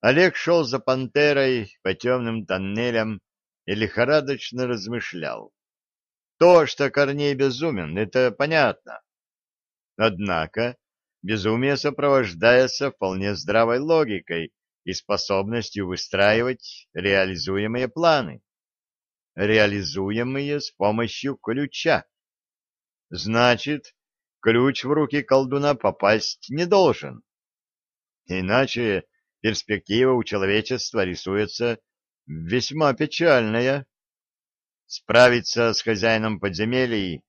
Олег шел за пантерой по темным тоннелям и лихорадочно размышлял. То, что Корней безумен, это понятно. Однако безумие сопровождается вполне здравой логикой и способностью выстраивать реализуемые планы, реализуемые с помощью ключа. Значит, ключ в руки колдуна попасть не должен. Иначе перспектива у человечества рисуется весьма печальная. Справиться с хозяином подземелий,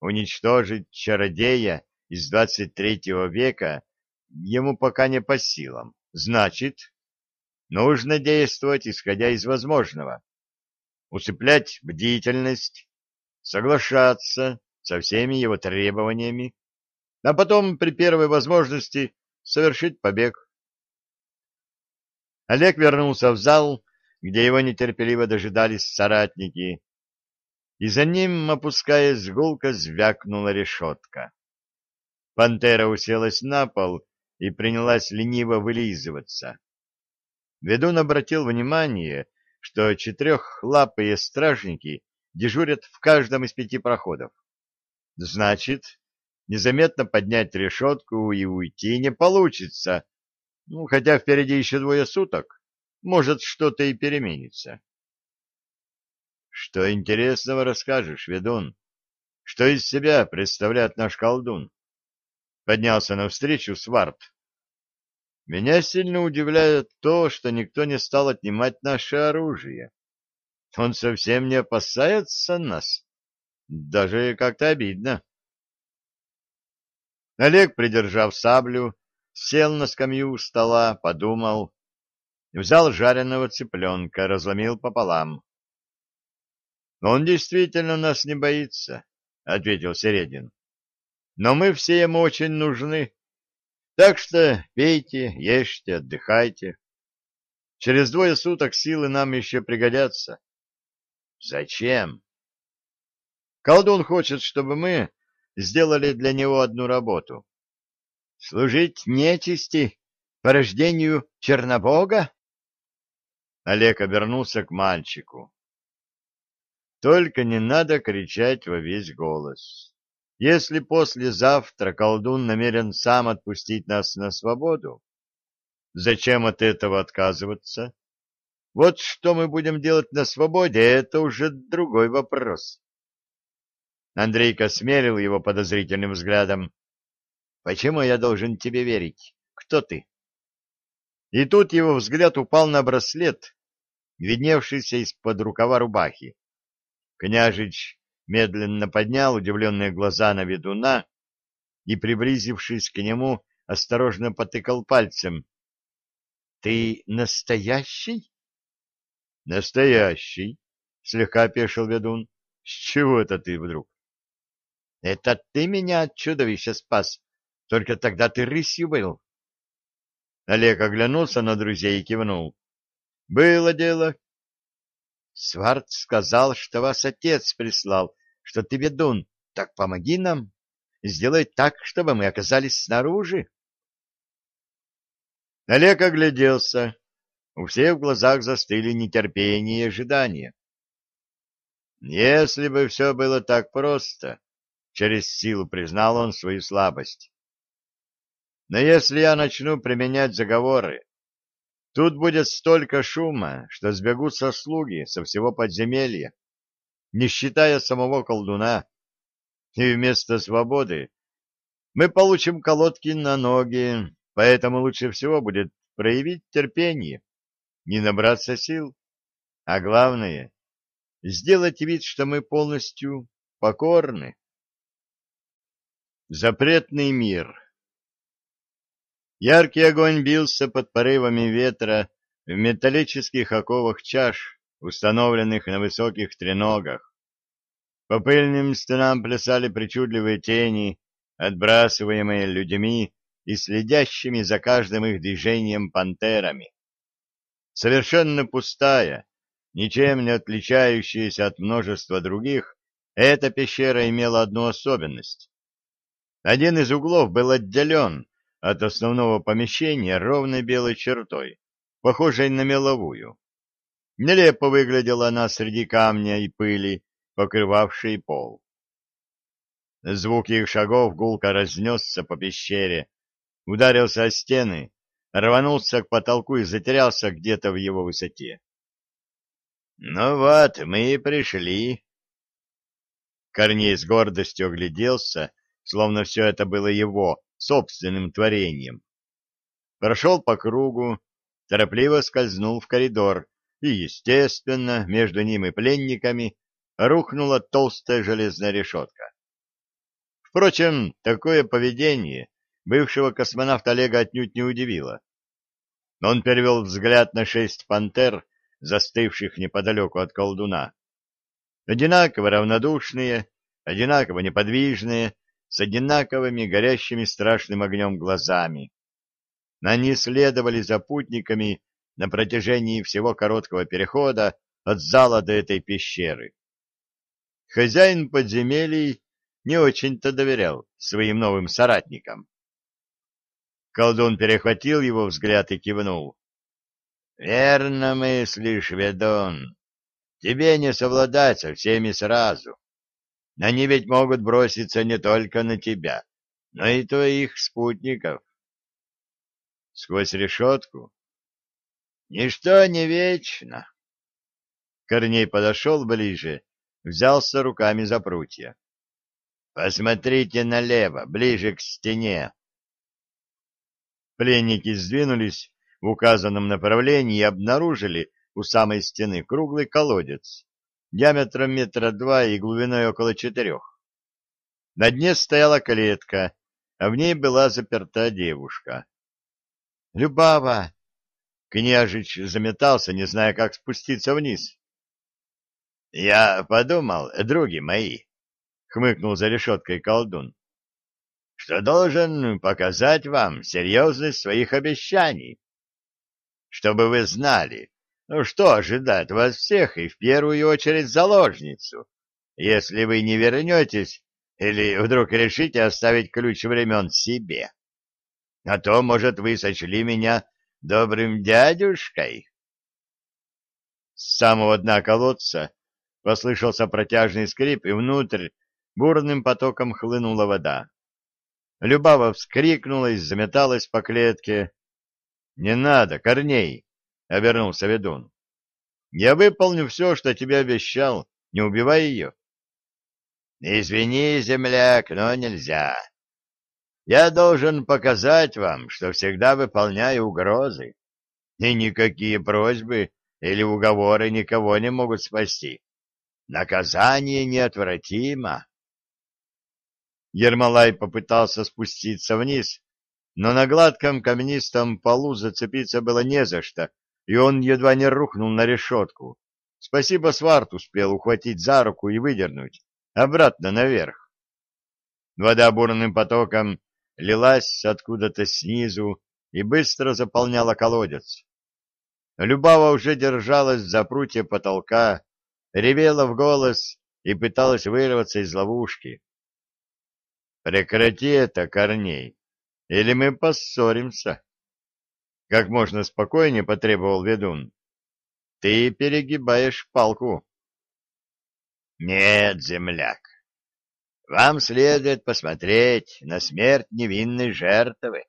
уничтожить чародея из 23 века ему пока не по силам. Значит, нужно действовать, исходя из возможного. Усыплять бдительность, соглашаться со всеми его требованиями, а потом при первой возможности совершить побег. Олег вернулся в зал, где его нетерпеливо дожидались соратники, и за ним, опускаясь гулко, звякнула решетка. Пантера уселась на пол и принялась лениво вылизываться. Ведун обратил внимание, что четырехлапые стражники дежурят в каждом из пяти проходов. Значит, незаметно поднять решетку и уйти не получится, ну, хотя впереди еще двое суток, может, что-то и переменится. Что интересного расскажешь, ведун? Что из себя представляет наш колдун? Поднялся навстречу Сварт. Меня сильно удивляет то, что никто не стал отнимать наше оружие. Он совсем не опасается нас. Даже как-то обидно. Олег, придержав саблю, сел на скамью у стола, подумал, взял жареного цыпленка, разломил пополам. — Он действительно нас не боится, — ответил Середин. — Но мы все ему очень нужны. Так что пейте, ешьте, отдыхайте. Через двое суток силы нам еще пригодятся. — Зачем? — Колдун хочет, чтобы мы сделали для него одну работу служить нечисти, порождению Чернобога? Олег обернулся к мальчику. Только не надо кричать во весь голос. Если послезавтра колдун намерен сам отпустить нас на свободу, зачем от этого отказываться? Вот что мы будем делать на свободе, это уже другой вопрос. Андрейка смерил его подозрительным взглядом. Почему я должен тебе верить? Кто ты? И тут его взгляд упал на браслет, видневшийся из-под рукава рубахи. Княжич медленно поднял удивленные глаза на ведуна и, приблизившись к нему, осторожно потыкал пальцем. — Ты настоящий? — Настоящий, — слегка опешил ведун. — С чего это ты вдруг? — Это ты меня от чудовища спас, только тогда ты рысью был. Олег оглянулся на друзей и кивнул. Было дело. Сварт сказал, что вас отец прислал, что ты ведун. Так помоги нам. Сделай так, чтобы мы оказались снаружи. Олег огляделся. У всех в глазах застыли нетерпение и ожидание. Если бы все было так просто, через силу признал он свою слабость. Но если я начну применять заговоры, тут будет столько шума, что сбегутся слуги со всего подземелья, не считая самого колдуна, и вместо свободы мы получим колодки на ноги, поэтому лучше всего будет проявить терпение, не набраться сил, а главное — сделать вид, что мы полностью покорны. Запретный мир Яркий огонь бился под порывами ветра в металлических оковах чаш, установленных на высоких треногах. По пыльным стенам плясали причудливые тени, отбрасываемые людьми и следящими за каждым их движением пантерами. Совершенно пустая, ничем не отличающаяся от множества других, эта пещера имела одну особенность. Один из углов был отделен от основного помещения ровной белой чертой, похожей на меловую. Нелепо выглядела она среди камня и пыли, покрывавшей пол. Звук их шагов гулко разнесся по пещере, ударился о стены, рванулся к потолку и затерялся где-то в его высоте. — Ну вот, мы и пришли. Корней с гордостью огляделся, словно все это было его собственным творением. Прошел по кругу, торопливо скользнул в коридор, и, естественно, между ним и пленниками рухнула толстая железная решетка. Впрочем, такое поведение бывшего космонавта Олега отнюдь не удивило. Он перевел взгляд на шесть пантер, застывших неподалеку от колдуна. Одинаково равнодушные, одинаково неподвижные, с одинаковыми горящими страшным огнем глазами. Они следовали за путниками на протяжении всего короткого перехода от зала до этой пещеры. Хозяин подземелий не очень-то доверял своим новым соратникам. Колдун перехватил его взгляд и кивнул. — Верно мыслишь, ведун. Тебе не совладать со всеми сразу. Они ведь могут броситься не только на тебя, но и твоих спутников. Сквозь решетку? Ничто не вечно. Корней подошел ближе, взялся руками за прутья. Посмотрите налево, ближе к стене. Пленники сдвинулись в указанном направлении и обнаружили у самой стены круглый колодец, диаметром метра два и глубиной около четырех. На дне стояла клетка, а в ней была заперта девушка. — Любава! Княжич заметался, не зная, как спуститься вниз. — Я подумал, други мои, хмыкнул за решеткой колдун, — что должен показать вам серьезность своих обещаний, чтобы вы знали, что ожидает вас всех и в первую очередь заложницу, если вы не вернетесь или вдруг решите оставить ключ времен себе. А то, может, вы сочли меня добрым дядюшкой. С самого дна колодца послышался протяжный скрип, и внутрь бурным потоком хлынула вода. Любава вскрикнула и заметалась по клетке. — Не надо, Корней! — обернулся ведун. — Я выполню все, что тебе обещал. Не убивай ее. — Извини, земляк, но нельзя. Я должен показать вам, что всегда выполняю угрозы. И никакие просьбы или уговоры никого не могут спасти. Наказание неотвратимо. Ермолай попытался спуститься вниз, но на гладком каменистом полу зацепиться было не за что, и он едва не рухнул на решетку. Спасибо, Сварт успел ухватить за руку и выдернуть обратно наверх. Вода бурным потоком лилась откуда-то снизу и быстро заполняла колодец. Любава уже держалась за прутья потолка, ревела в голос и пыталась вырваться из ловушки. Прекрати это, Корней, или мы поссоримся. Как можно спокойнее потребовал ведун. Ты перегибаешь палку. Нет, земляк, вам следует посмотреть на смерть невинной жертвы.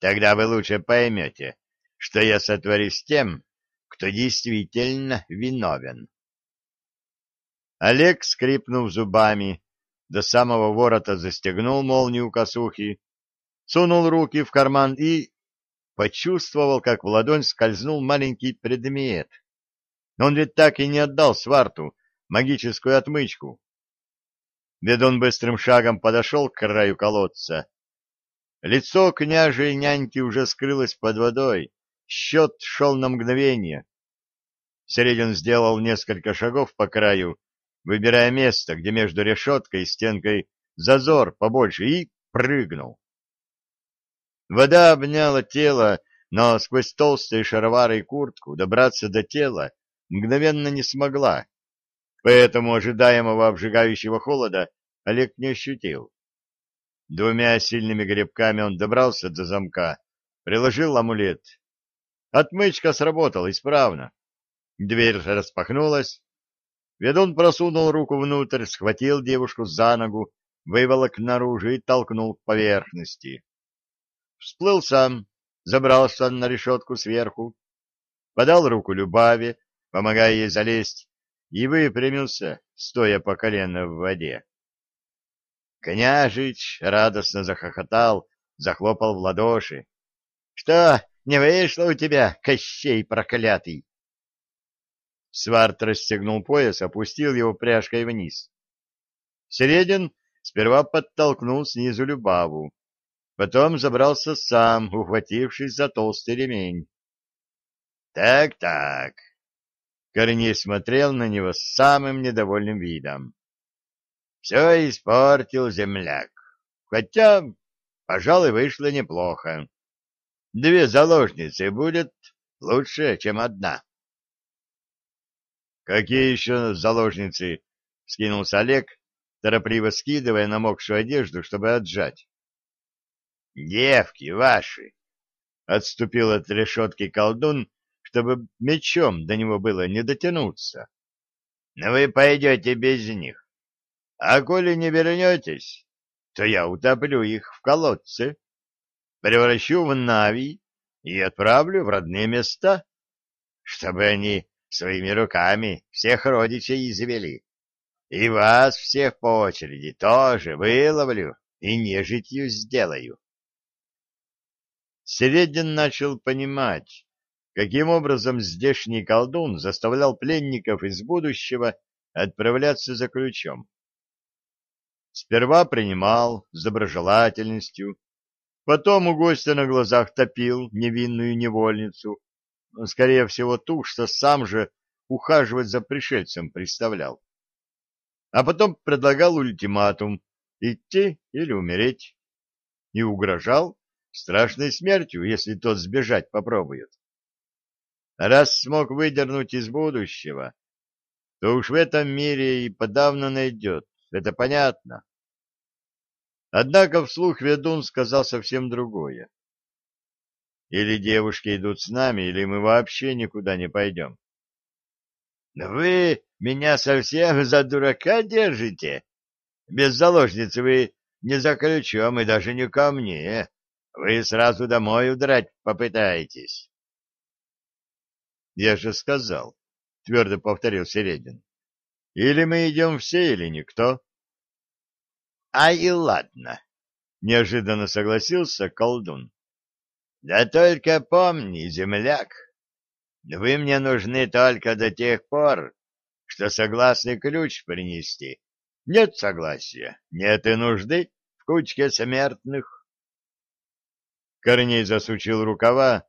Тогда вы лучше поймете, что я сотворю с тем, кто действительно виновен. Олег, скрипнув зубами, до самого ворота застегнул молнию косухи, сунул руки в карман и почувствовал, как в ладонь скользнул маленький предмет. Он ведь так и не отдал сварту магическую отмычку. Ведун быстрым шагом подошел к краю колодца. Лицо княжей няньки уже скрылось под водой, счет шел на мгновение. Середин сделал несколько шагов по краю, выбирая место, где между решеткой и стенкой зазор побольше, и прыгнул. Вода обняла тело, но сквозь толстые шаровары и куртку добраться до тела мгновенно не смогла, поэтому ожидаемого обжигающего холода Олег не ощутил. Двумя сильными гребками он добрался до замка, приложил амулет. Отмычка сработала исправно. Дверь распахнулась. Ведун просунул руку внутрь, схватил девушку за ногу, выволок наружу и толкнул к поверхности. Всплыл сам, забрался на решетку сверху, подал руку Любаве, помогая ей залезть, и выпрямился, стоя по колено в воде. Княжич радостно захохотал, захлопал в ладоши. — Что, не вышло у тебя, Кощей проклятый? Сварт расстегнул пояс, опустил его пряжкой вниз. Середин сперва подтолкнул снизу Любаву, потом забрался сам, ухватившись за толстый ремень. «Так-так». Корней смотрел на него с самым недовольным видом. «Все испортил земляк. Хотя, пожалуй, вышло неплохо. Две заложницы будет лучше, чем одна». «Какие еще заложницы?» — скинулся Олег, торопливо скидывая намокшую одежду, чтобы отжать. «Девки ваши!» — отступил от решетки колдун, чтобы мечом до него было не дотянуться. Но вы пойдете без них. А коли не вернетесь, то я утоплю их в колодце, превращу в Нави и отправлю в родные места, чтобы они своими руками всех родичей извели. И вас всех по очереди тоже выловлю и нежитью сделаю. Середин начал понимать, каким образом здешний колдун заставлял пленников из будущего отправляться за ключом. Сперва принимал с доброжелательностью, потом у гостя на глазах топил невинную невольницу, скорее всего ту, что сам же ухаживать за пришельцем представлял. А потом предлагал ультиматум идти или умереть и угрожал страшной смертью, если тот сбежать попробует. Раз смог выдернуть из будущего, то уж в этом мире и подавно найдет, это понятно. Однако вслух ведун сказал совсем другое. Или девушки идут с нами, или мы вообще никуда не пойдем. — Вы меня совсем за дурака держите? Без заложницы вы не за ключом и даже не ко мне. Вы сразу домой удрать попытаетесь. Я же сказал, твердо повторил Середин. Или мы идем все, или никто. А и ладно, неожиданно согласился колдун. Да только помни, земляк, вы мне нужны только до тех пор, что согласны ключ принести. Нет согласия, нет и нужды в кучке смертных. Корней засучил рукава,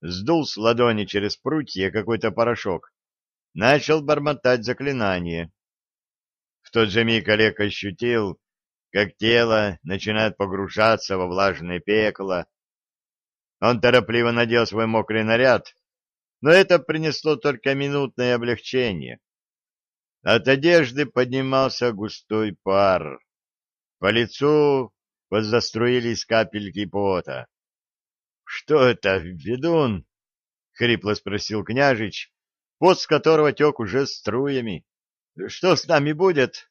сдул с ладони через прутья какой-то порошок, начал бормотать заклинание. В тот же миг Олег ощутил, как тело начинает погружаться во влажное пекло. Он торопливо надел свой мокрый наряд, но это принесло только минутное облегчение. От одежды поднимался густой пар. По лицу заструились капельки пота. Что это, ведун? — хрипло спросил княжич, пот с которого тек уже струями. — Что с нами будет?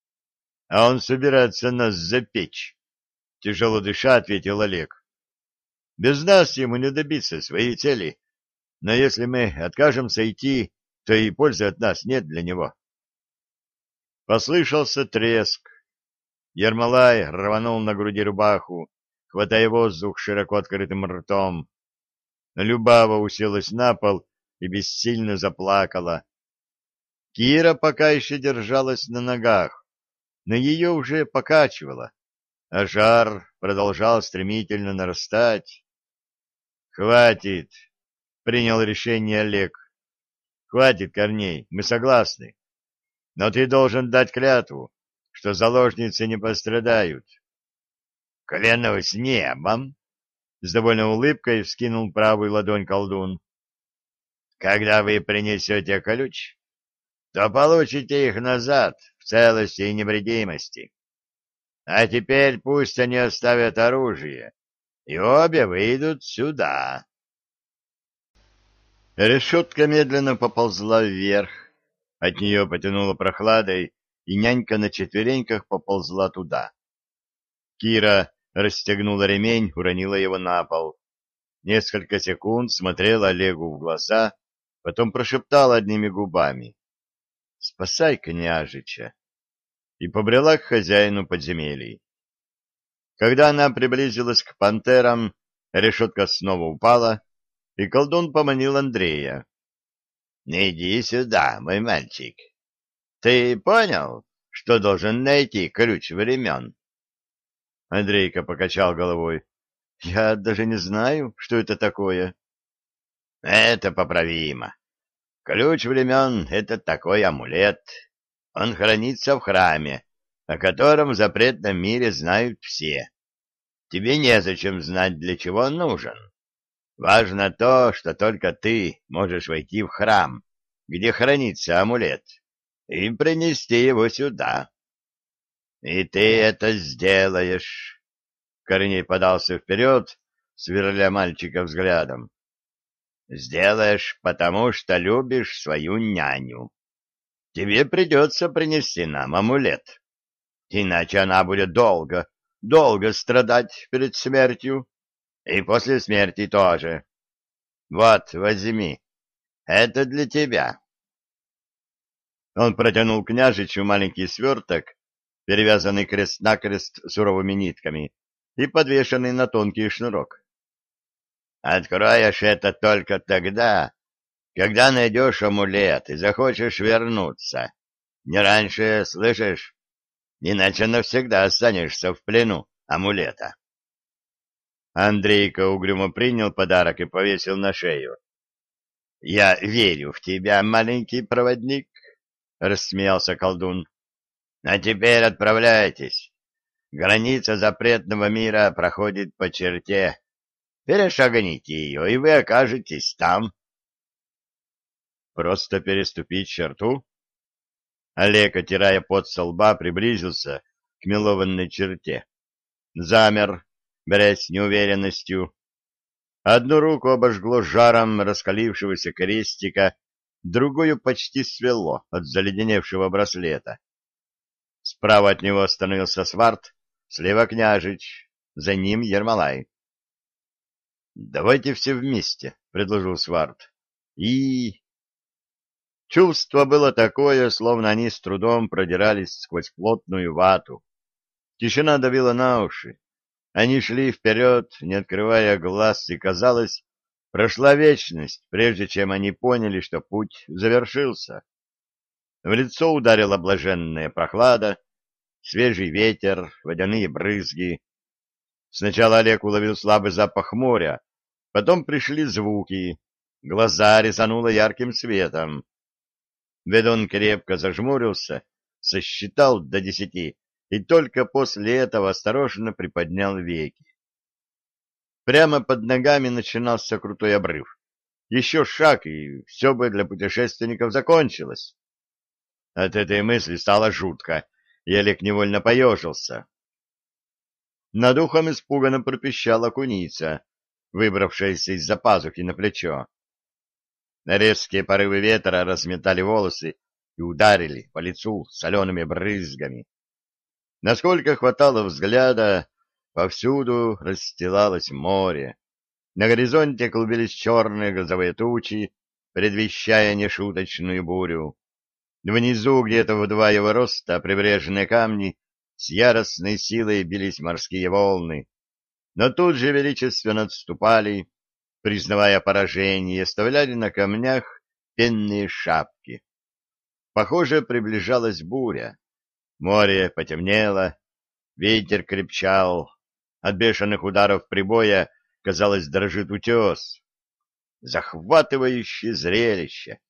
— А он собирается нас запечь, — тяжело дыша ответил Олег. — Без нас ему не добиться своей цели, но если мы откажемся идти, то и пользы от нас нет для него. Послышался треск. Ермолай рванул на груди рубаху, хватая воздух широко открытым ртом. Любава уселась на пол и бессильно заплакала. Кира пока еще держалась на ногах, но ее уже покачивало, а жар продолжал стремительно нарастать. «Хватит!» — принял решение Олег. «Хватит, Корней, мы согласны. Но ты должен дать клятву, что заложницы не пострадают. Клянусь небом, — с довольной улыбкой вскинул правую ладонь колдун. — Когда вы принесете ключ, то получите их назад в целости и невредимости. А теперь пусть они оставят оружие, и обе выйдут сюда. Решетка медленно поползла вверх. От нее потянуло прохладой, и нянька на четвереньках поползла туда. Кира расстегнула ремень, уронила его на пол. Несколько секунд смотрела Олегу в глаза, потом прошептала одними губами. — Спасай княжича! И побрела к хозяину подземелий. Когда она приблизилась к пантерам, решетка снова упала, и колдун поманил Андрея. — Иди сюда, мой мальчик. Ты понял, что должен найти ключ времен? Андрейка покачал головой. — Я даже не знаю, что это такое. — Это поправимо. Ключ времен — это такой амулет. Он хранится в храме, о котором в запретном мире знают все. Тебе незачем знать, для чего он нужен. Важно то, что только ты можешь войти в храм, где хранится амулет, и принести его сюда. И ты это сделаешь. Корней подался вперед, сверля мальчика взглядом. Сделаешь, потому что любишь свою няню. Тебе придется принести нам амулет, иначе она будет долго, долго страдать перед смертью, и после смерти тоже. Вот, возьми, это для тебя. Он протянул княжичу маленький сверток, перевязанный крест-накрест суровыми нитками и подвешенный на тонкий шнурок. Откроешь это только тогда, когда найдешь амулет и захочешь вернуться. Не раньше, слышишь? Иначе навсегда останешься в плену амулета. Андрейка угрюмо принял подарок и повесил на шею. — Я верю в тебя, маленький проводник, — рассмеялся колдун. — А теперь отправляйтесь. Граница запретного мира проходит по черте. Перешагните ее, и вы окажетесь там. Просто переступить черту? Олег, отирая пот со лба, приблизился к мелованной черте. Замер, борясь неуверенностью. Одну руку обожгло жаром раскалившегося крестика, другую почти свело от заледеневшего браслета. Справа от него остановился сварт, слева княжич, за ним Ермолай. — Давайте все вместе, — предложил сварт. — И... Чувство было такое, словно они с трудом продирались сквозь плотную вату. Тишина давила на уши. Они шли вперед, не открывая глаз, и, казалось, прошла вечность, прежде чем они поняли, что путь завершился. В лицо ударила блаженная прохлада, свежий ветер, водяные брызги. Сначала Олег уловил слабый запах моря, потом пришли звуки, глаза резануло ярким светом. Ведун крепко зажмурился, сосчитал до десяти и только после этого осторожно приподнял веки. Прямо под ногами начинался крутой обрыв. Еще шаг, и все бы для путешественников закончилось. От этой мысли стало жутко, и невольно поежился. Над ухом испуганно пропищала куница, выбравшаяся из-за пазухи на плечо. Резкие порывы ветра разметали волосы и ударили по лицу солеными брызгами. Насколько хватало взгляда, повсюду расстилалось море. На горизонте клубились черные грозовые тучи, предвещая нешуточную бурю. Внизу, где-то в два его роста, прибрежные камни с яростной силой бились морские волны, но тут же величественно отступали, признавая поражение, оставляли на камнях пенные шапки. Похоже, приближалась буря. Море потемнело, ветер крепчал, от бешеных ударов прибоя, казалось, дрожит утес. Захватывающее зрелище!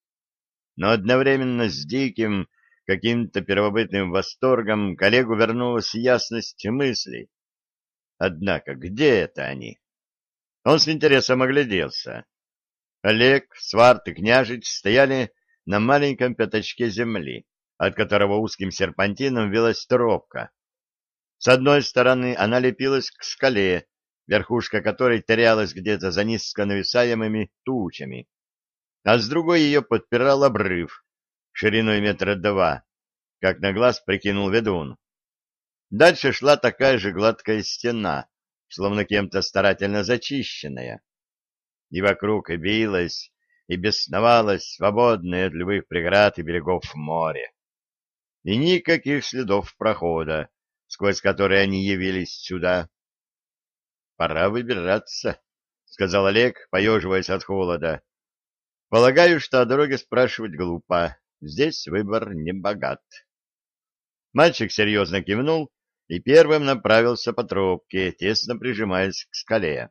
Но одновременно с диким, каким-то первобытным восторгом коллегу вернулась ясность мыслей. Однако где это они? Он с интересом огляделся. Олег, Сварт и Княжич стояли на маленьком пятачке земли от которого узким серпантином велась тропка. С одной стороны она лепилась к скале, верхушка которой терялась где-то за низко нависаемыми тучами. А с другой ее подпирал обрыв шириной метра два, как на глаз прикинул ведун. Дальше шла такая же гладкая стена, словно кем-то старательно зачищенная. И вокруг и билась, и бесновалась свободная от любых преград и берегов море. И никаких следов прохода, сквозь которые они явились сюда. — Пора выбираться, — сказал Олег, поеживаясь от холода. — Полагаю, что о дороге спрашивать глупо. Здесь выбор не богат. Мальчик серьезно кивнул и первым направился по тропке, тесно прижимаясь к скале.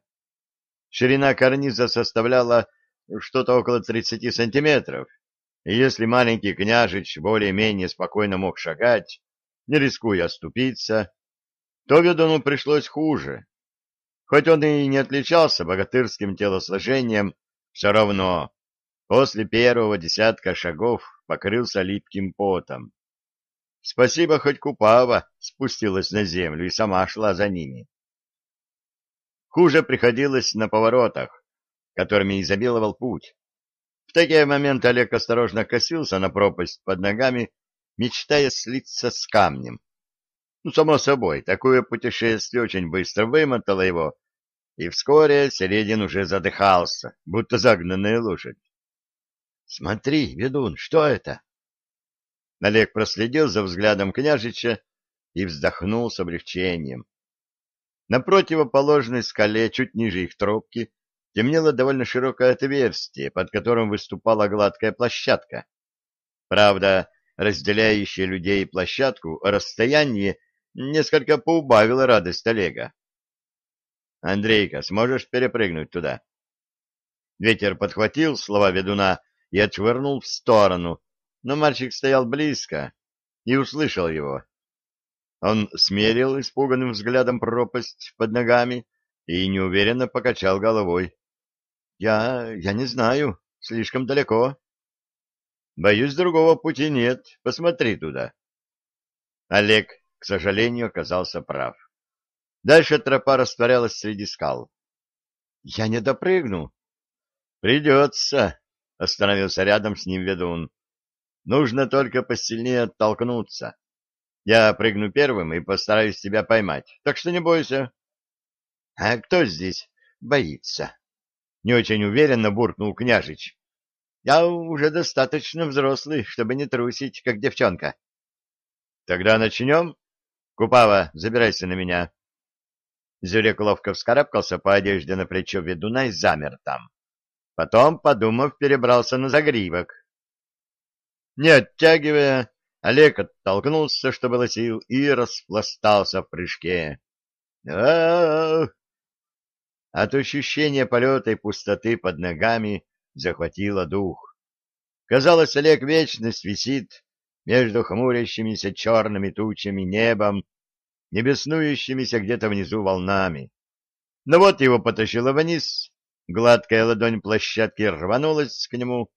Ширина карниза составляла что-то около 30 сантиметров, и если маленький княжич более-менее спокойно мог шагать, не рискуя оступиться, то ведуну пришлось хуже. Хоть он и не отличался богатырским телосложением, все равно после первого десятка шагов покрылся липким потом. Спасибо, хоть Купава спустилась на землю и сама шла за ними. Хуже приходилось на поворотах, которыми изобиловал путь. В такие моменты Олег осторожно косился на пропасть под ногами, мечтая слиться с камнем. Ну, само собой, такое путешествие очень быстро вымотало его, и вскоре Середин уже задыхался, будто загнанная лошадь. — Смотри, ведун, что это? Олег проследил за взглядом княжича и вздохнул с облегчением. На противоположной скале, чуть ниже их тропки, темнело довольно широкое отверстие, под которым выступала гладкая площадка. Правда, разделяющее людей площадку расстояние несколько поубавило радость Олега. — Андрейка, сможешь перепрыгнуть туда? Ветер подхватил слова ведуна и отшвырнул в сторону, но мальчик стоял близко и услышал его. Он смерил испуганным взглядом пропасть под ногами и неуверенно покачал головой. — Я... я не знаю. Слишком далеко. — Боюсь, другого пути нет. Посмотри туда. Олег, к сожалению, оказался прав. Дальше тропа растворялась среди скал. — Я не допрыгну. — Придется, — остановился рядом с ним ведун. Нужно только посильнее оттолкнуться. Я прыгну первым и постараюсь тебя поймать, так что не бойся. — А кто здесь боится? — не очень уверенно буркнул княжич. — Я уже достаточно взрослый, чтобы не трусить, как девчонка. — Тогда начнем? Купава, забирайся на меня. Зюрек ловко вскарабкался по одежде на плечо ведуна и замер там. Потом, подумав, перебрался на загривок. Не оттягивая, Олег оттолкнулся, что было сил, и распластался в прыжке. а От ощущения полета и пустоты под ногами захватило дух. Казалось, Олег вечность висит между хмурящимися черными тучами небом, небеснующимися где-то внизу волнами. Но вот его потащило вниз, гладкая ладонь площадки рванулась к нему,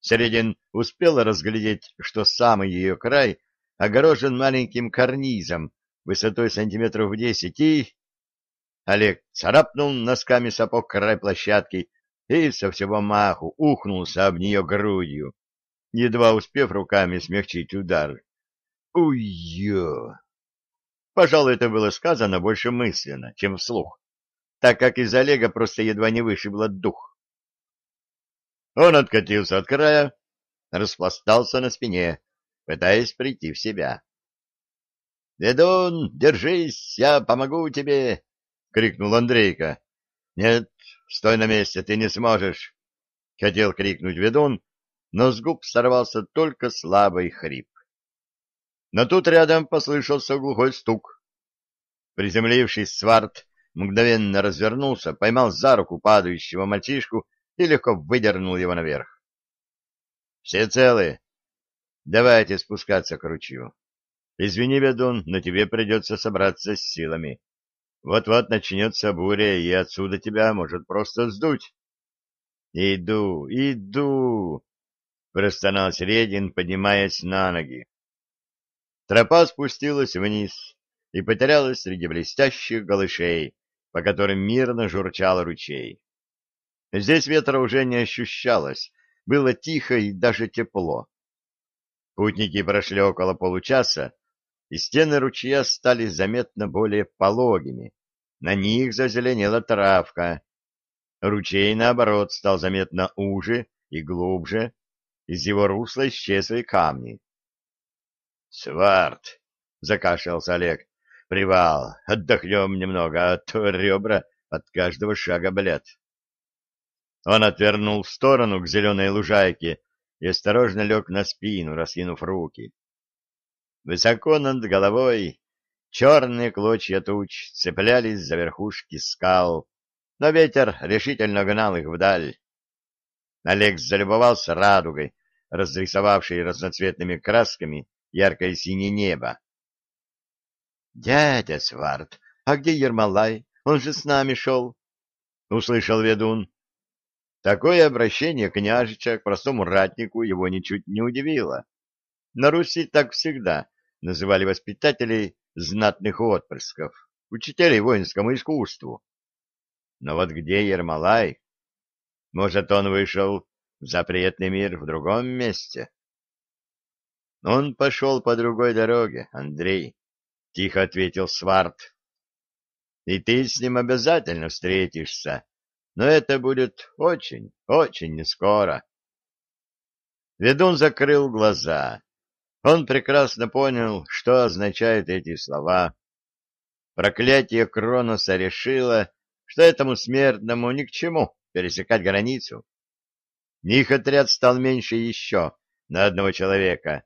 Середин успел разглядеть, что самый ее край огорожен маленьким карнизом высотой сантиметров десять и... Олег царапнул носками сапог край площадки и со всего маху ухнулся об нее грудью, едва успев руками смягчить удар. Уй-ё! Пожалуй, это было сказано больше мысленно, чем вслух, так как из Олега просто едва не вышибло дух. Он откатился от края, распластался на спине, пытаясь прийти в себя. — Ведун, держись, я помогу тебе! — крикнул Андрейка. — Нет, стой на месте, ты не сможешь! — хотел крикнуть ведун, но с губ сорвался только слабый хрип. Но тут рядом послышался глухой стук. Приземлившись, Сварт мгновенно развернулся, поймал за руку падающего мальчишку и легко выдернул его наверх. — Все целы? Давайте спускаться к ручью. Извини, ведун, но тебе придется собраться с силами. Вот-вот начнется буря, и отсюда тебя может просто сдуть. — Иду, иду! — простонал Средин, поднимаясь на ноги. Тропа спустилась вниз и потерялась среди блестящих голышей, по которым мирно журчал ручей. Здесь ветра уже не ощущалось, было тихо и даже тепло. Путники прошли около получаса, и стены ручья стали заметно более пологими. На них зазеленела травка. Ручей, наоборот, стал заметно уже и глубже. Из его русла исчезли камни. — Сварт! — закашлялся Олег. — Привал. Отдохнем немного, а то ребра от каждого шага болят. Он отвернул в сторону к зеленой лужайке и осторожно лег на спину, раскинув руки. Высоко над головой черные клочья туч цеплялись за верхушки скал, но ветер решительно гнал их вдаль. Олег залюбовался радугой, разрисовавшей разноцветными красками яркое синее небо. — Дядя Сварт, а где Ермолай? Он же с нами шел, — услышал ведун. Такое обращение княжича к простому ратнику его ничуть не удивило. На Руси так всегда называли воспитателей знатных отпрысков, учителей воинскому искусству. Но вот где Ермолай? Может, он вышел в запретный мир в другом месте? Он пошел по другой дороге, Андрей, — тихо ответил Сварт. И ты с ним обязательно встретишься, но это будет очень, очень не скоро. Ведун закрыл глаза. Он прекрасно понял, что означают эти слова. Проклятие Кроноса решило, что этому смертному ни к чему пересекать границу. Их отряд стал меньше еще на одного человека.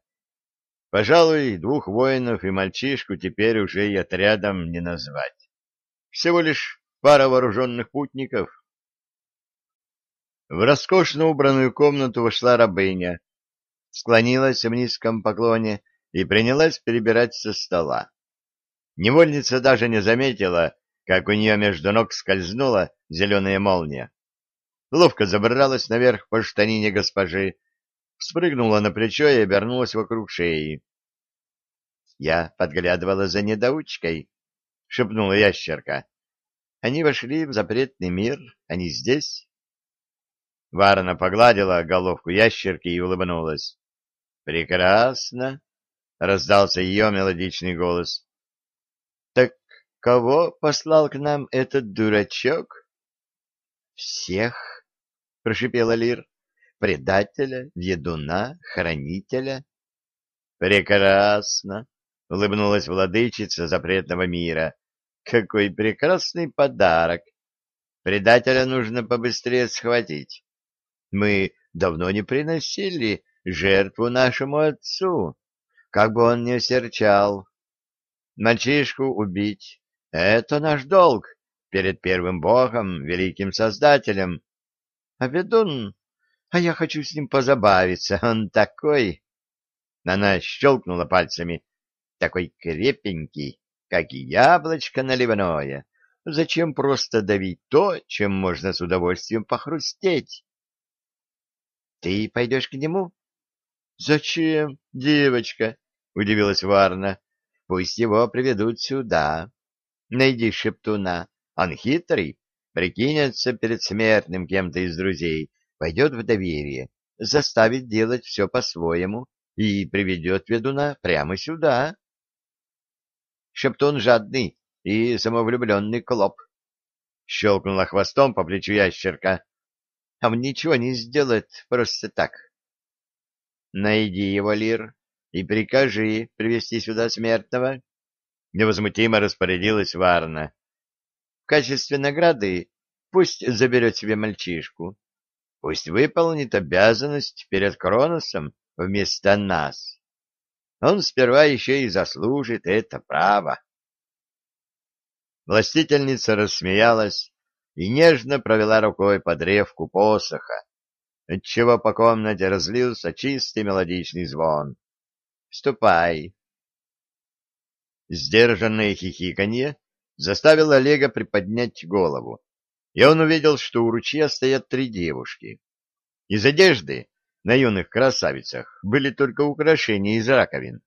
Пожалуй, двух воинов и мальчишку теперь уже и отрядом не назвать. Всего лишь пара вооруженных путников. В роскошно убранную комнату вошла рабыня, склонилась в низком поклоне и принялась перебирать со стола. Невольница даже не заметила, как у нее между ног скользнула зеленая молния. Ловко забралась наверх по штанине госпожи, спрыгнула на плечо и обернулась вокруг шеи. Я подглядывала за недоучкой, — шепнула ящерка. Они вошли в запретный мир, они здесь. Варна погладила головку ящерки и улыбнулась. — Прекрасно! — раздался ее мелодичный голос. — Так кого послал к нам этот дурачок? — Всех, — прошипела Лир. — Предателя, ведуна, хранителя. — Прекрасно! — улыбнулась владычица запретного мира. — Какой прекрасный подарок! Предателя нужно побыстрее схватить. Мы давно не приносили жертву нашему отцу, как бы он ни серчал. Мальчишку убить — это наш долг перед первым богом, великим создателем. А ведун... А я хочу с ним позабавиться, он такой... Она щелкнула пальцами. Такой крепенький, как яблочко наливное. Зачем просто давить то, чем можно с удовольствием похрустеть? Ты пойдешь к нему? — Зачем, девочка? — удивилась Варна. — Пусть его приведут сюда. Найди шептуна. Он хитрый, прикинется перед смертным кем-то из друзей, пойдет в доверие, заставит делать все по-своему и приведет ведуна прямо сюда. Шептун жадный и самовлюбленный клоп. Щелкнула хвостом по плечу ящерка а он ничего не сделает просто так. Найди его, Лир, и прикажи привести сюда смертного. Невозмутимо распорядилась Варна. В качестве награды пусть заберет себе мальчишку. Пусть выполнит обязанность перед Кроносом вместо нас. Он сперва еще и заслужит это право. Властительница рассмеялась и нежно провела рукой по древку посоха, отчего по комнате разлился чистый мелодичный звон. «Ступай!» Сдержанное хихиканье заставило Олега приподнять голову, и он увидел, что у ручья стоят три девушки. Из одежды на юных красавицах были только украшения из раковин.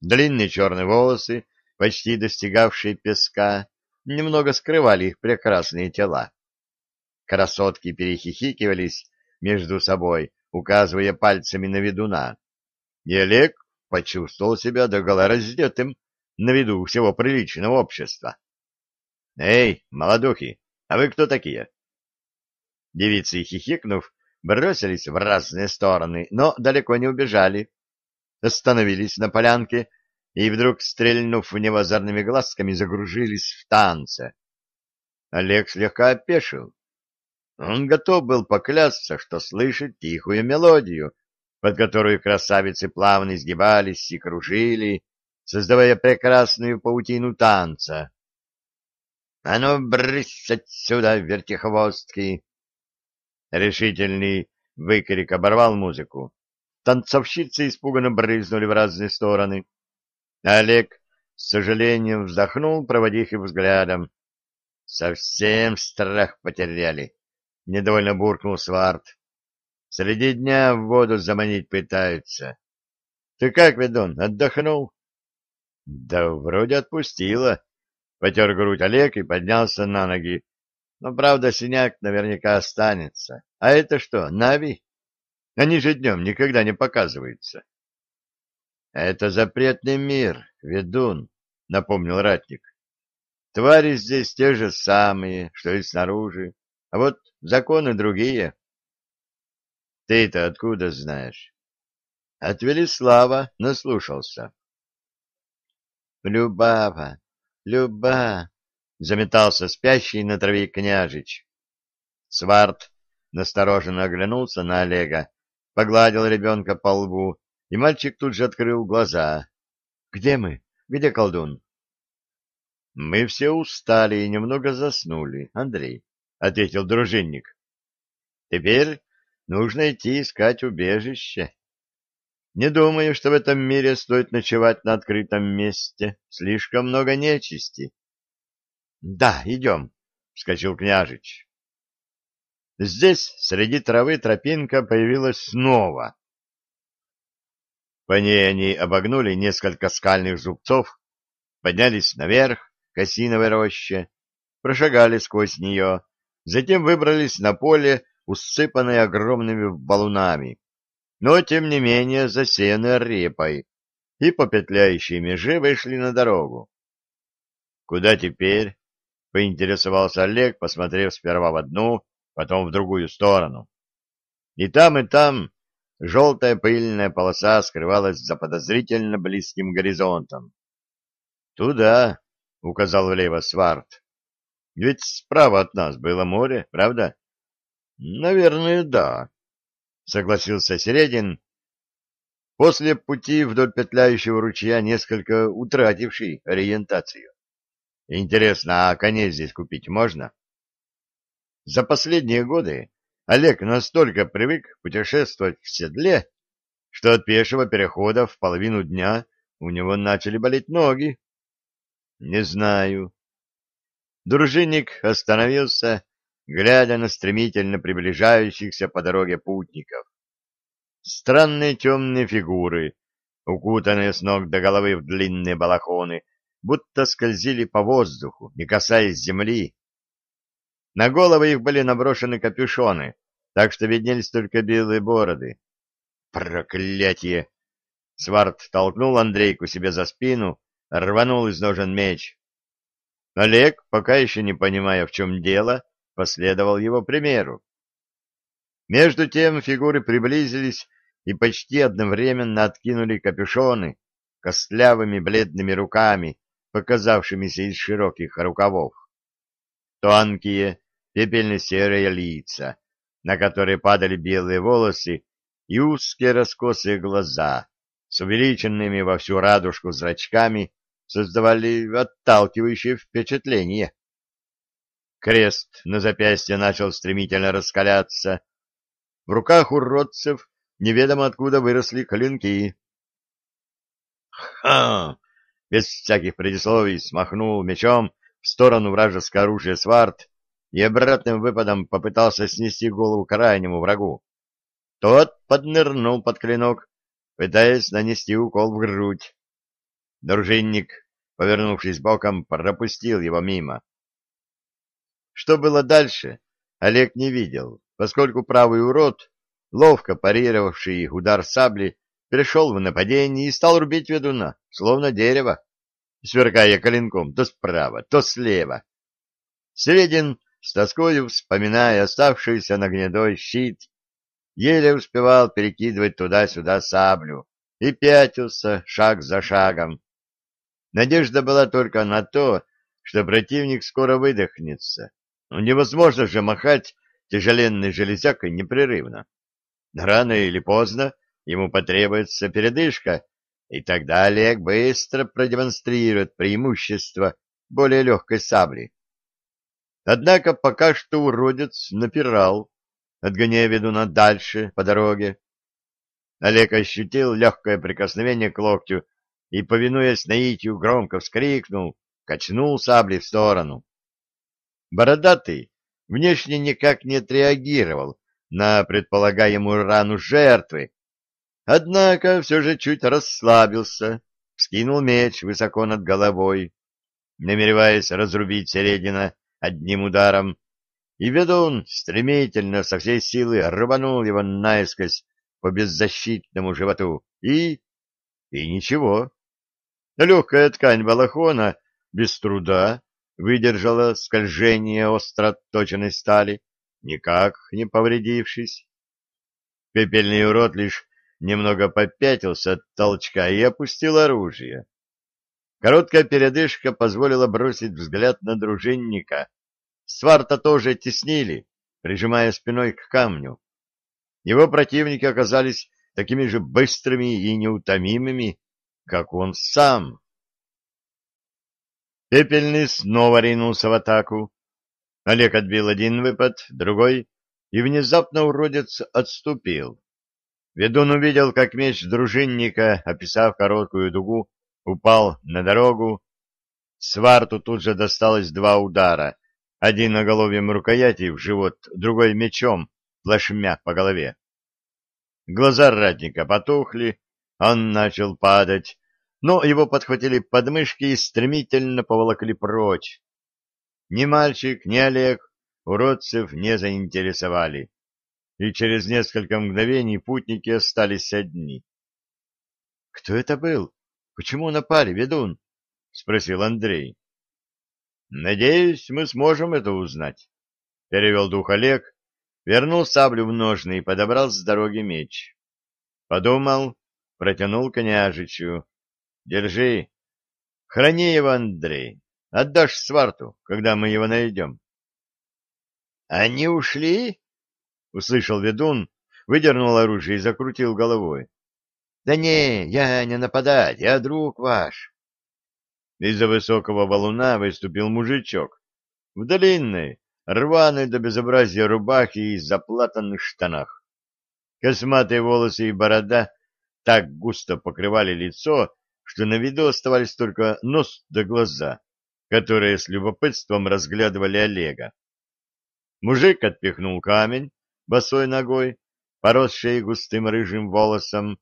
Длинные черные волосы, почти достигавшие песка, немного скрывали их прекрасные тела. Красотки перехихикивались, между собой, указывая пальцами на ведуна. И Олег почувствовал себя догола раздетым на виду всего приличного общества. — Эй, молодухи, а вы кто такие? Девицы, хихикнув, бросились в разные стороны, но далеко не убежали. Остановились на полянке и, вдруг стрельнув в него озорными глазками, загружились в танце. Олег слегка опешил. Он готов был поклясться, что слышит тихую мелодию, под которую красавицы плавно изгибались и кружили, создавая прекрасную паутину танца. — А ну, брысь отсюда, вертихвостки! Решительный выкрик оборвал музыку. Танцовщицы испуганно брызнули в разные стороны. Олег с сожалением вздохнул, проводив их взглядом. Совсем страх потеряли. Недовольно буркнул Сварт. Среди дня в воду заманить пытаются. Ты как, ведун, отдохнул? Да вроде отпустила. Потер грудь Олег и поднялся на ноги. Но, правда, синяк наверняка останется. А это что, Нави? Они же днем никогда не показываются. — Это запретный мир, ведун, — напомнил ратник. — Твари здесь те же самые, что и снаружи, а вот законы другие. — Ты-то откуда знаешь? — От Велислава наслушался. — Любава, Люба, — заметался спящий на траве княжич. Сварт настороженно оглянулся на Олега, погладил ребенка по лбу, и мальчик тут же открыл глаза. — Где мы? Где колдун? — Мы все устали и немного заснули, Андрей, — ответил дружинник. — Теперь нужно идти искать убежище. Не думаю, что в этом мире стоит ночевать на открытом месте. Слишком много нечисти. — Да, идем, — вскочил княжич. Здесь, среди травы, тропинка появилась снова. По ней они обогнули несколько скальных зубцов, поднялись наверх к осиновой роще, прошагали сквозь нее, затем выбрались на поле, усыпанное огромными валунами, но, тем не менее, засеянное репой, и по петляющей меже вышли на дорогу. — Куда теперь? — поинтересовался Олег, посмотрев сперва в одну, потом в другую сторону. И там, и там желтая пыльная полоса скрывалась за подозрительно близким горизонтом. «Туда», — указал влево Сварт. «Ведь справа от нас было море, правда?» «Наверное, да», — согласился Середин, после пути вдоль петляющего ручья, несколько утративший ориентацию. «Интересно, а коней здесь купить можно?» За последние годы Олег настолько привык путешествовать в седле, что от пешего перехода в половину дня у него начали болеть ноги. Не знаю. Дружинник остановился, глядя на стремительно приближающихся по дороге путников. Странные темные фигуры, укутанные с ног до головы в длинные балахоны, будто скользили по воздуху, не касаясь земли, на головы их были наброшены капюшоны, так что виднелись только белые бороды. Проклятие! Сварт толкнул Андрейку себе за спину, рванул из ножен меч. Олег, пока еще не понимая, в чем дело, последовал его примеру. Между тем фигуры приблизились и почти одновременно откинули капюшоны костлявыми бледными руками, показавшимися из широких рукавов. Тонкие, пепельно-серые лица, на которые падали белые волосы и узкие раскосые глаза с увеличенными во всю радужку зрачками создавали отталкивающее впечатление. Крест на запястье начал стремительно раскаляться. В руках уродцев неведомо откуда выросли клинки. «Ха!» — без всяких предисловий смахнул мечом в сторону вражеского оружия сварт и обратным выпадом попытался снести голову крайнему врагу. Тот поднырнул под клинок, пытаясь нанести укол в грудь. Дружинник, повернувшись боком, пропустил его мимо. Что было дальше, Олег не видел, поскольку правый урод, ловко парировавший удар сабли, перешел в нападение и стал рубить ведуна, словно дерево, сверкая коленком то справа, то слева. Средин, с тоскою вспоминая оставшийся на гнедой щит, еле успевал перекидывать туда-сюда саблю и пятился шаг за шагом. Надежда была только на то, что противник скоро выдохнется. Но невозможно же махать тяжеленной железякой непрерывно. Рано или поздно ему потребуется передышка, и тогда Олег быстро продемонстрирует преимущество более легкой сабли. Однако пока что уродец напирал, отгоняя ведуна дальше по дороге. Олег ощутил легкое прикосновение к локтю и, повинуясь наитию, громко вскрикнул, качнул сабли в сторону. Бородатый внешне никак не отреагировал на предполагаемую рану жертвы, однако все же чуть расслабился, скинул меч высоко над головой, намереваясь разрубить середина одним ударом, и ведун стремительно со всей силы рванул его наискось по беззащитному животу, и... и ничего. Легкая ткань балахона без труда выдержала скольжение остро точенной стали, никак не повредившись. Пепельный урод лишь немного попятился от толчка и опустил оружие. Короткая передышка позволила бросить взгляд на дружинника. Сварта тоже теснили, прижимая спиной к камню. Его противники оказались такими же быстрыми и неутомимыми, как он сам. Пепельный снова ринулся в атаку. Олег отбил один выпад, другой, и внезапно уродец отступил. Ведун увидел, как меч дружинника, описав короткую дугу, упал на дорогу. Сварту тут же досталось два удара, один оголовьем рукояти в живот, другой мечом, плашмя по голове. Глаза ратника потухли, он начал падать, но его подхватили подмышки и стремительно поволокли прочь. Ни мальчик, ни Олег уродцев не заинтересовали, и через несколько мгновений путники остались одни. — Кто это был? Почему напали, ведун? — спросил Андрей. — Надеюсь, мы сможем это узнать, — перевел дух Олег, вернул саблю в ножны и подобрал с дороги меч. Подумал, протянул княжичу. Держи. Храни его, Андрей. Отдашь сварту, когда мы его найдем. — Они ушли? — услышал ведун, выдернул оружие и закрутил головой. — Да не, я не нападать, я друг ваш. Из-за высокого валуна выступил мужичок в длинной, рваной до безобразия рубахе и заплатанных штанах. Косматые волосы и борода так густо покрывали лицо, что на виду оставались только нос да глаза, которые с любопытством разглядывали Олега. Мужик отпихнул камень босой ногой, поросшей густым рыжим волосом,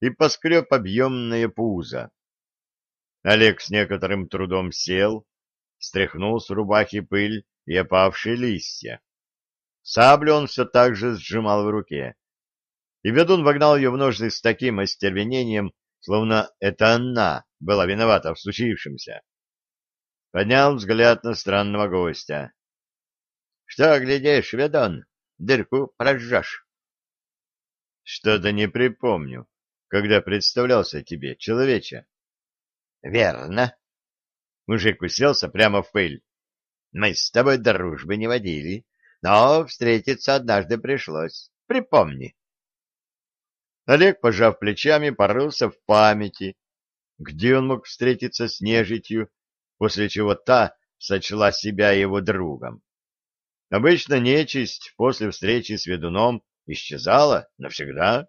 и поскреб объемное пузо. Олег с некоторым трудом сел, стряхнул с рубахи пыль и опавшие листья. Саблю он все так же сжимал в руке. И ведун вогнал ее в ножны с таким остервенением, словно это она была виновата в случившемся. Поднял взгляд на странного гостя. — Что глядишь, ведун, дырку прожжешь? — Что-то не припомню, когда представлялся тебе, человече. — Верно. Мужик уселся прямо в пыль. — Мы с тобой дружбы не водили, но встретиться однажды пришлось. Припомни. Олег, пожав плечами, порылся в памяти, где он мог встретиться с нежитью, после чего та сочла себя его другом. Обычно нечисть после встречи с ведуном исчезала навсегда.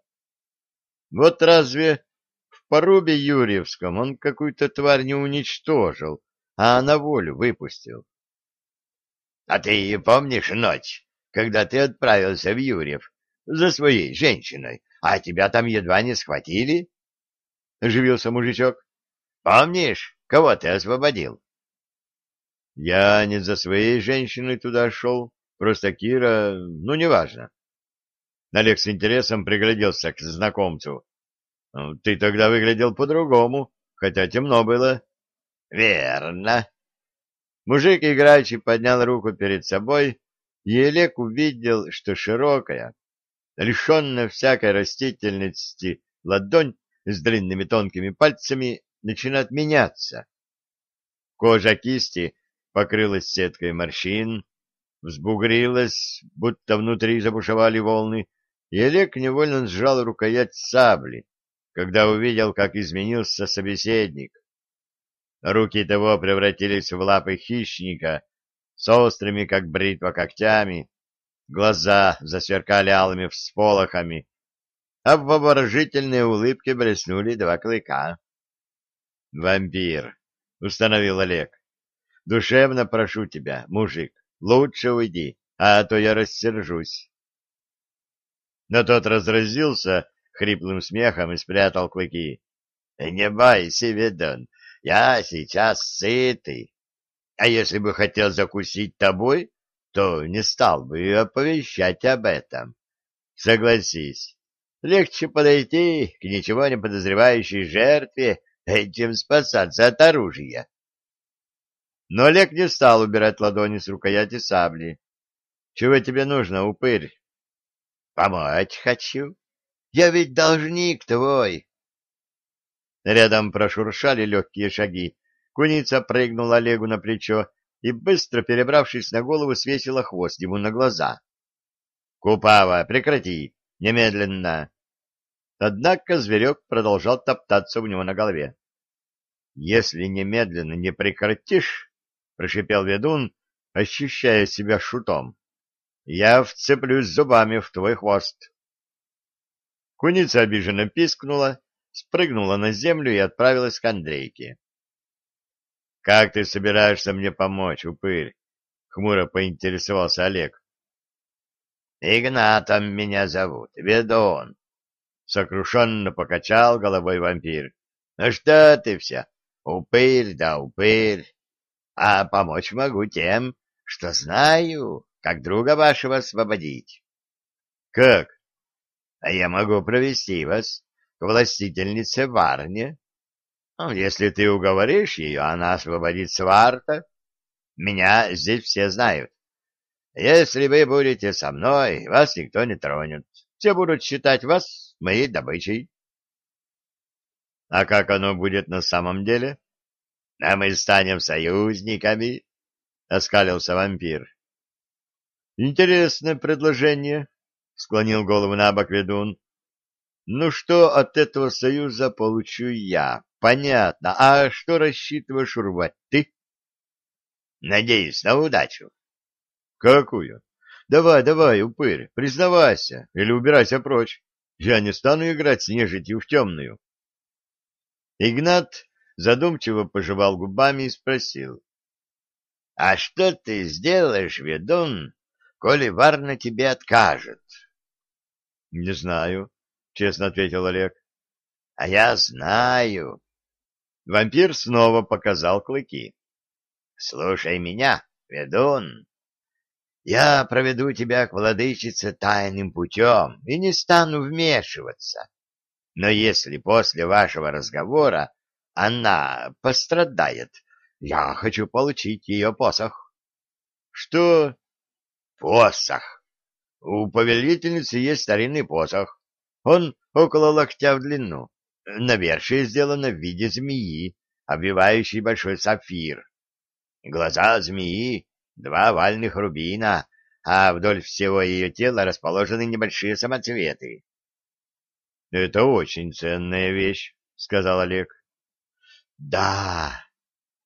Вот разве в порубе Юрьевском он какую-то тварь не уничтожил, а на волю выпустил? — А ты помнишь ночь, когда ты отправился в Юрьев за своей женщиной, а тебя там едва не схватили? — оживился мужичок. — Помнишь, кого ты освободил? — Я не за своей женщиной туда шел, просто Кира, ну, неважно. Олег с интересом пригляделся к знакомцу. Ну, ты тогда выглядел по-другому, хотя темно было. Верно. Мужик играючи поднял руку перед собой, и Олег увидел, что широкая, лишенная всякой растительности ладонь с длинными тонкими пальцами начинает меняться. Кожа кисти покрылась сеткой морщин, взбугрилась, будто внутри забушевали волны, и Олег невольно сжал рукоять сабли, когда увидел, как изменился собеседник. Руки того превратились в лапы хищника с острыми, как бритва, когтями, глаза засверкали алыми всполохами, а в обворожительной улыбке блеснули два клыка. «Вампир», — установил Олег, — «душевно прошу тебя, мужик, лучше уйди, а то я рассержусь». Но тот разразился хриплым смехом и спрятал клыки. «Не бойся, ведун, я сейчас сытый. А если бы хотел закусить тобой, то не стал бы оповещать об этом. Согласись, легче подойти к ничего не подозревающей жертве, чем спасаться от оружия. Но Олег не стал убирать ладони с рукояти сабли. — Чего тебе нужно, упырь? — Помочь хочу. Я ведь должник твой. Рядом прошуршали легкие шаги. Куница прыгнула Олегу на плечо и, быстро перебравшись на голову, свесила хвост ему на глаза. — Купава, прекрати! Немедленно! Однако зверек продолжал топтаться у него на голове. — Если немедленно не прекратишь, — прошипел ведун, ощущая себя шутом, — я вцеплюсь зубами в твой хвост. Куница обиженно пискнула, спрыгнула на землю и отправилась к Андрейке. — Как ты собираешься мне помочь, упырь? — хмуро поинтересовался Олег. — Игнатом меня зовут, ведун. Сокрушенно покачал головой вампир. — Ну что ты все, упырь да упырь. А помочь могу тем, что знаю, как друга вашего освободить. — Как? — А я могу провести вас к властительнице Варне. Ну, если ты уговоришь ее, она освободит Сварта. Меня здесь все знают. Если вы будете со мной, вас никто не тронет. Все будут считать вас моей добычей. А как оно будет на самом деле? А мы станем союзниками, — оскалился вампир. Интересное предложение, — склонил голову на бок ведун. Ну что от этого союза получу я? Понятно. А что рассчитываешь урвать ты? Надеюсь на удачу. Какую? Давай, давай, упырь, признавайся или убирайся прочь. Я не стану играть с нежитью в темную. Игнат задумчиво пожевал губами и спросил. — А что ты сделаешь, ведун, коли Варна тебе откажет? — Не знаю, честно ответил Олег. — А я знаю. Вампир снова показал клыки. — Слушай меня, ведун. Я проведу тебя к владычице тайным путем и не стану вмешиваться. Но если после вашего разговора она пострадает, я хочу получить ее посох. — Что? — Посох. У повелительницы есть старинный посох. Он около локтя в длину. Навершие сделано в виде змеи, обвивающей большой сапфир. Глаза змеи — два овальных рубина, а вдоль всего ее тела расположены небольшие самоцветы. — Это очень ценная вещь, — сказал Олег. — Да.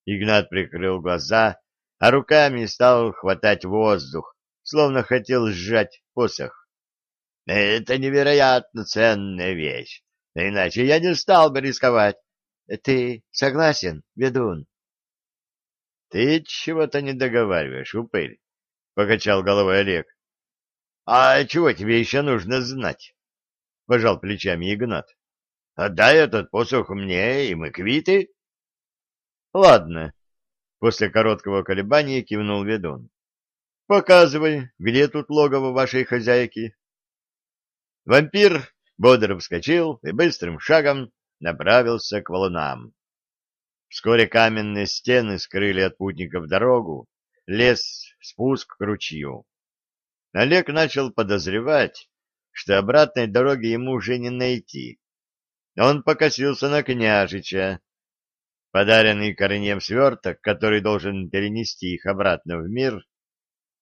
Игнат прикрыл глаза, а руками стал хватать воздух, словно хотел сжать посох. Это невероятно ценная вещь, иначе я не стал бы рисковать. Ты согласен, ведун? Ты чего-то не договариваешь, упырь, — покачал головой Олег. — А чего тебе еще нужно знать? — пожал плечами Игнат. — Отдай этот посох мне, и мы квиты. — Ладно, — после короткого колебания кивнул ведун. — показывай, где тут логово вашей хозяйки. Вампир бодро вскочил и быстрым шагом направился к валунам. Вскоре каменные стены скрыли от путников дорогу, лес, спуск к ручью. Олег начал подозревать, что обратной дороги ему уже не найти. Он покосился на княжича. Подаренный корнем сверток, который должен перенести их обратно в мир,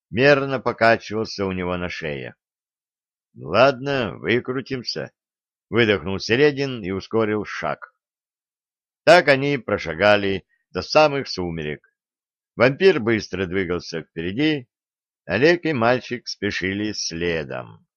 мерно покачивался у него на шее. — Ладно, выкрутимся, — выдохнул Середин и ускорил шаг. Так они прошагали до самых сумерек. Вампир быстро двигался впереди, Олег и мальчик спешили следом.